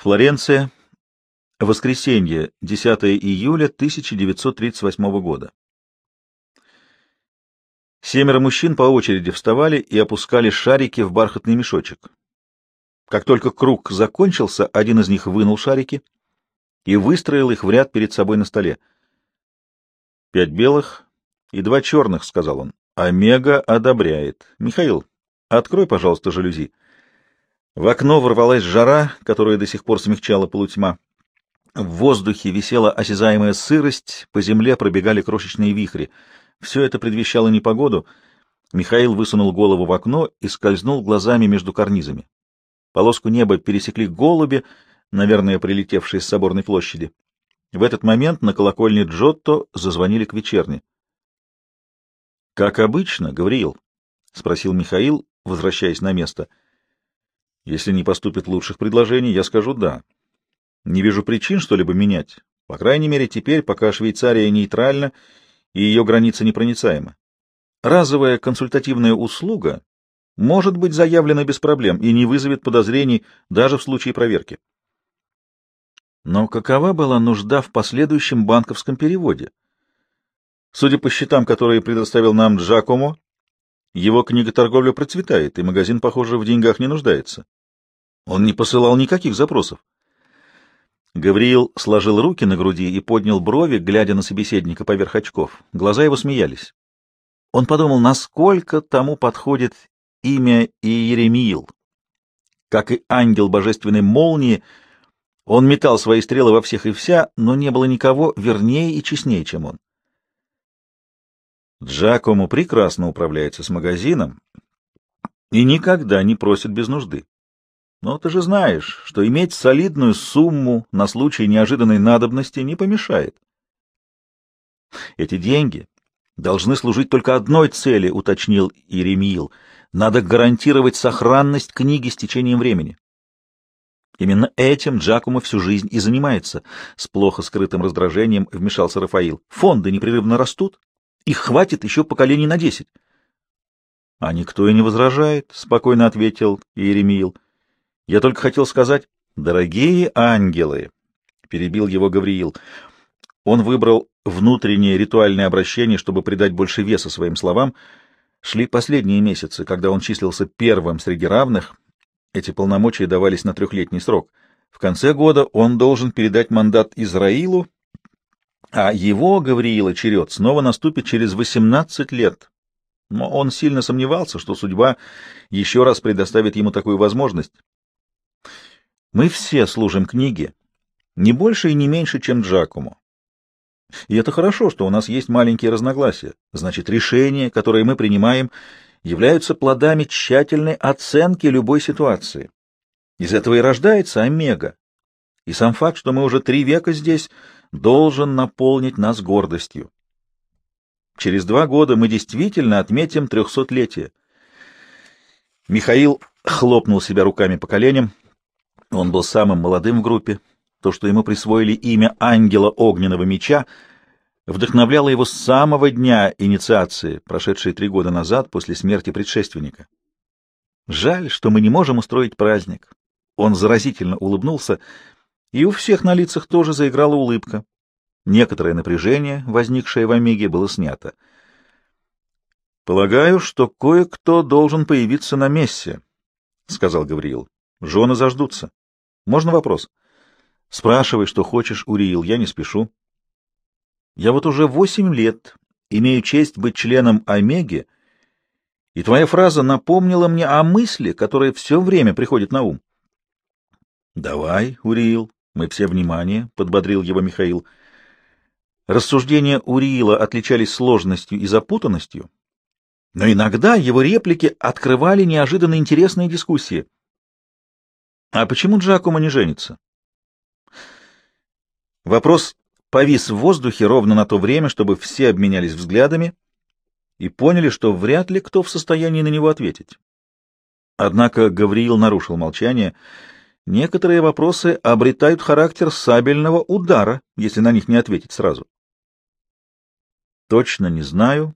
Флоренция. Воскресенье, 10 июля 1938 года. Семеро мужчин по очереди вставали и опускали шарики в бархатный мешочек. Как только круг закончился, один из них вынул шарики и выстроил их в ряд перед собой на столе. «Пять белых и два черных», — сказал он. «Омега одобряет. Михаил, открой, пожалуйста, жалюзи». В окно ворвалась жара, которая до сих пор смягчала полутьма. В воздухе висела осязаемая сырость, по земле пробегали крошечные вихри. Все это предвещало непогоду. Михаил высунул голову в окно и скользнул глазами между карнизами. Полоску неба пересекли голуби, наверное, прилетевшие с соборной площади. В этот момент на колокольне Джотто зазвонили к вечерне. — Как обычно, Гавриил? — спросил Михаил, возвращаясь на место. — если не поступит лучших предложений, я скажу «да». Не вижу причин что-либо менять. По крайней мере, теперь, пока Швейцария нейтральна и ее границы непроницаемы. Разовая консультативная услуга может быть заявлена без проблем и не вызовет подозрений даже в случае проверки. Но какова была нужда в последующем банковском переводе? Судя по счетам, которые предоставил нам Джакомо, его книга торговля процветает, и магазин, похоже, в деньгах не нуждается. Он не посылал никаких запросов. Гавриил сложил руки на груди и поднял брови, глядя на собеседника поверх очков. Глаза его смеялись. Он подумал, насколько тому подходит имя Иеремиил. Как и ангел божественной молнии, он метал свои стрелы во всех и вся, но не было никого вернее и честнее, чем он. Джакому прекрасно управляется с магазином и никогда не просит без нужды. Но ты же знаешь, что иметь солидную сумму на случай неожиданной надобности не помешает. Эти деньги должны служить только одной цели, уточнил Иеремиил. Надо гарантировать сохранность книги с течением времени. Именно этим Джакумо всю жизнь и занимается. С плохо скрытым раздражением вмешался Рафаил. Фонды непрерывно растут, их хватит еще поколений на десять. — А никто и не возражает, — спокойно ответил Иеремиил. — Я только хотел сказать, дорогие ангелы, — перебил его Гавриил. Он выбрал внутреннее ритуальное обращение, чтобы придать больше веса своим словам. Шли последние месяцы, когда он числился первым среди равных. Эти полномочия давались на трехлетний срок. В конце года он должен передать мандат Израилу а его, Гавриила, черед снова наступит через 18 лет. Но он сильно сомневался, что судьба еще раз предоставит ему такую возможность. Мы все служим книге, не больше и не меньше, чем Джакому. И это хорошо, что у нас есть маленькие разногласия. Значит, решения, которые мы принимаем, являются плодами тщательной оценки любой ситуации. Из этого и рождается омега. И сам факт, что мы уже три века здесь, должен наполнить нас гордостью. Через два года мы действительно отметим трехсотлетие. Михаил хлопнул себя руками по коленям. Он был самым молодым в группе. То, что ему присвоили имя ангела огненного меча, вдохновляло его с самого дня инициации, прошедшей три года назад после смерти предшественника. Жаль, что мы не можем устроить праздник. Он заразительно улыбнулся и у всех на лицах тоже заиграла улыбка. Некоторое напряжение, возникшее в Омеге, было снято. «Полагаю, что кое-кто должен появиться на мессе», — сказал Гавриил. «Жены заждутся. Можно вопрос?» «Спрашивай, что хочешь, Уриил, я не спешу». «Я вот уже восемь лет имею честь быть членом Омеги, и твоя фраза напомнила мне о мысли, которая все время приходит на ум». «Давай, Уриил, мы все внимание, — подбодрил его Михаил. Рассуждения Уриила отличались сложностью и запутанностью, но иногда его реплики открывали неожиданно интересные дискуссии. А почему Джакомо не женится? Вопрос повис в воздухе ровно на то время, чтобы все обменялись взглядами и поняли, что вряд ли кто в состоянии на него ответить. Однако Гавриил нарушил молчание — Некоторые вопросы обретают характер сабельного удара, если на них не ответить сразу. Точно не знаю,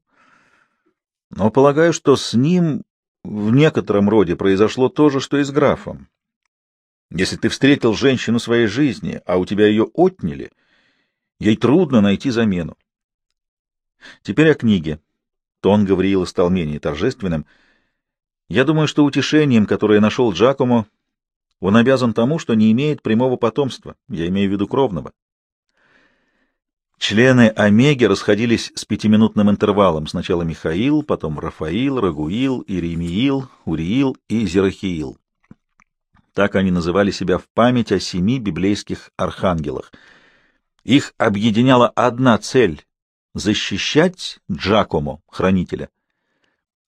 но полагаю, что с ним в некотором роде произошло то же, что и с графом. Если ты встретил женщину своей жизни, а у тебя ее отняли, ей трудно найти замену. Теперь о книге. Тон Гавриила стал менее торжественным. Я думаю, что утешением, которое нашел Джакомо, он обязан тому, что не имеет прямого потомства, я имею в виду кровного. Члены Омеги расходились с пятиминутным интервалом. Сначала Михаил, потом Рафаил, Рагуил, Иеремиил, Уриил и Зерахиил. Так они называли себя в память о семи библейских архангелах. Их объединяла одна цель — защищать Джакомо, хранителя.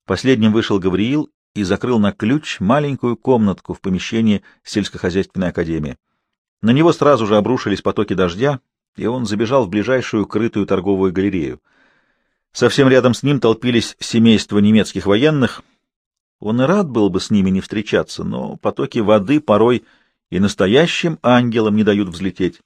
Последним вышел Гавриил и закрыл на ключ маленькую комнатку в помещении сельскохозяйственной академии. На него сразу же обрушились потоки дождя, и он забежал в ближайшую крытую торговую галерею. Совсем рядом с ним толпились семейства немецких военных. Он и рад был бы с ними не встречаться, но потоки воды порой и настоящим ангелам не дают взлететь.